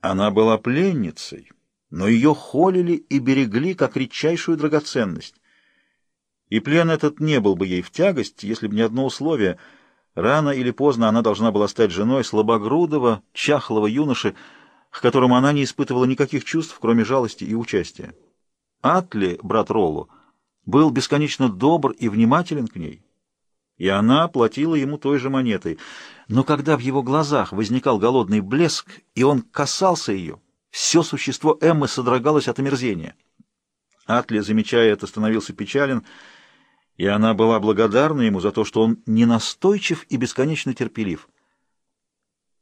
Она была пленницей, но ее холили и берегли как редчайшую драгоценность. И плен этот не был бы ей в тягость, если бы не одно условие. Рано или поздно она должна была стать женой слабогрудого, чахлого юноши, к которому она не испытывала никаких чувств, кроме жалости и участия. Атли, брат Роллу, был бесконечно добр и внимателен к ней, и она платила ему той же монетой. Но когда в его глазах возникал голодный блеск, и он касался ее, все существо Эммы содрогалось от омерзения. Атли, замечая это, становился печален, и она была благодарна ему за то, что он ненастойчив и бесконечно терпелив.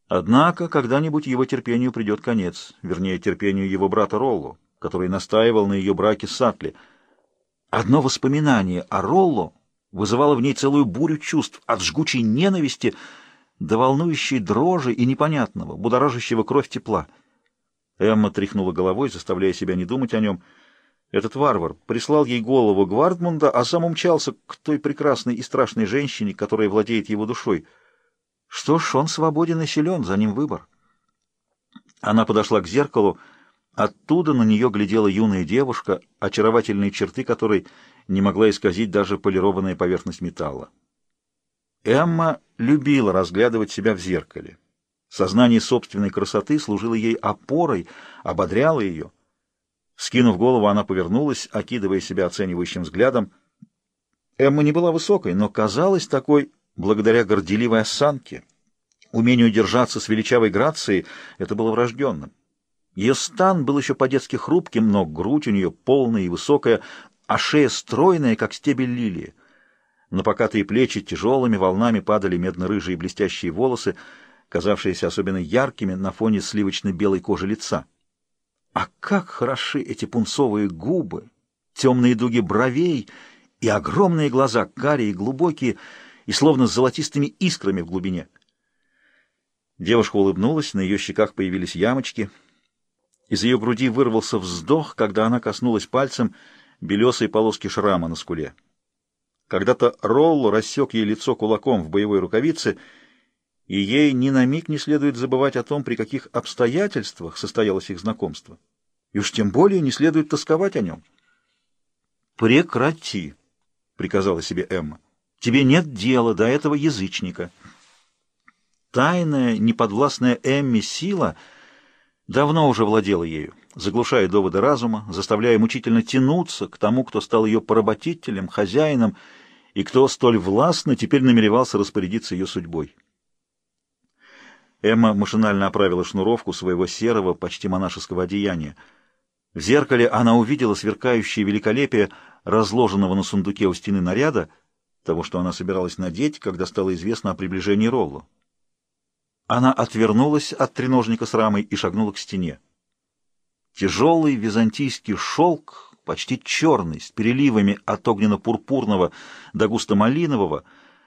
Однако когда-нибудь его терпению придет конец, вернее, терпению его брата Роллу, который настаивал на ее браке с Атли. Одно воспоминание о Роллу вызывало в ней целую бурю чувств, от жгучей ненависти до волнующей дрожи и непонятного, будоражащего кровь тепла. Эмма тряхнула головой, заставляя себя не думать о нем. Этот варвар прислал ей голову Гвардмунда, а сам умчался к той прекрасной и страшной женщине, которая владеет его душой. Что ж, он свободен и силен, за ним выбор. Она подошла к зеркалу, Оттуда на нее глядела юная девушка, очаровательные черты которой не могла исказить даже полированная поверхность металла. Эмма любила разглядывать себя в зеркале. Сознание собственной красоты служило ей опорой, ободряло ее. Скинув голову, она повернулась, окидывая себя оценивающим взглядом. Эмма не была высокой, но казалась такой благодаря горделивой осанке. Умению держаться с величавой грацией это было врожденным. Ее стан был еще по-детски хрупким, но грудь у нее полная и высокая, а шея стройная, как стебель лилии. На покатые плечи тяжелыми волнами падали медно-рыжие блестящие волосы, казавшиеся особенно яркими на фоне сливочно-белой кожи лица. А как хороши эти пунцовые губы, темные дуги бровей и огромные глаза, карие, глубокие и словно с золотистыми искрами в глубине. Девушка улыбнулась, на ее щеках появились ямочки — из ее груди вырвался вздох, когда она коснулась пальцем белесой полоски шрама на скуле. Когда-то Ролло рассек ей лицо кулаком в боевой рукавице, и ей ни на миг не следует забывать о том, при каких обстоятельствах состоялось их знакомство. И уж тем более не следует тосковать о нем. «Прекрати!» — приказала себе Эмма. «Тебе нет дела до этого язычника». Тайная, неподвластная Эмме сила — давно уже владела ею, заглушая доводы разума, заставляя мучительно тянуться к тому, кто стал ее поработителем, хозяином, и кто столь властно теперь намеревался распорядиться ее судьбой. Эмма машинально оправила шнуровку своего серого, почти монашеского одеяния. В зеркале она увидела сверкающее великолепие разложенного на сундуке у стены наряда, того, что она собиралась надеть, когда стало известно о приближении Ролло. Она отвернулась от треножника с рамой и шагнула к стене. Тяжелый византийский шелк, почти черный, с переливами от огненно-пурпурного до густо-малинового,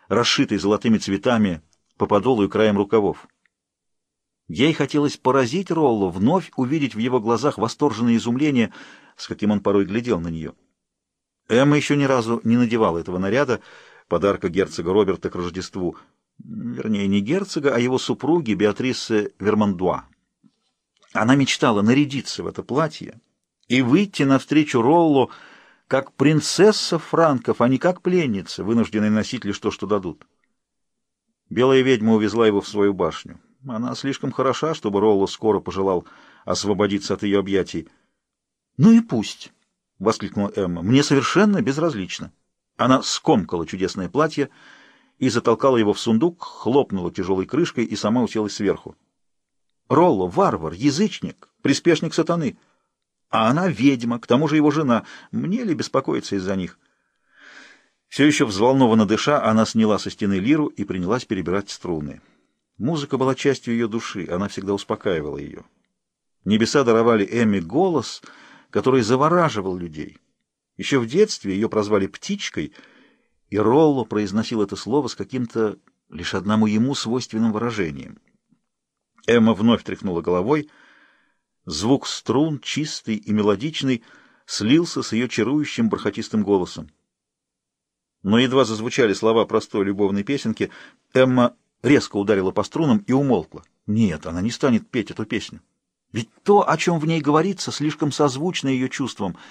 расшитый золотыми цветами по подолу и краям рукавов. Ей хотелось поразить Роллу, вновь увидеть в его глазах восторженное изумление, с каким он порой глядел на нее. Эмма еще ни разу не надевала этого наряда, подарка герцога Роберта к Рождеству — вернее, не герцога, а его супруги Беатрисы Вермандуа. Она мечтала нарядиться в это платье и выйти навстречу Роллу как принцесса франков, а не как пленница, вынужденная носить лишь то, что дадут. Белая ведьма увезла его в свою башню. Она слишком хороша, чтобы Ролло скоро пожелал освободиться от ее объятий. «Ну и пусть!» — воскликнула Эмма. «Мне совершенно безразлично». Она скомкала чудесное платье, — и затолкала его в сундук, хлопнула тяжелой крышкой и сама уселась сверху. Ролло — варвар, язычник, приспешник сатаны. А она ведьма, к тому же его жена. Мне ли беспокоиться из-за них? Все еще взволнованно дыша, она сняла со стены лиру и принялась перебирать струны. Музыка была частью ее души, она всегда успокаивала ее. Небеса даровали Эмми голос, который завораживал людей. Еще в детстве ее прозвали «птичкой», и Ролло произносил это слово с каким-то лишь одному ему свойственным выражением. Эмма вновь тряхнула головой. Звук струн, чистый и мелодичный, слился с ее чарующим бархатистым голосом. Но едва зазвучали слова простой любовной песенки, Эмма резко ударила по струнам и умолкла. Нет, она не станет петь эту песню. Ведь то, о чем в ней говорится, слишком созвучно ее чувствам —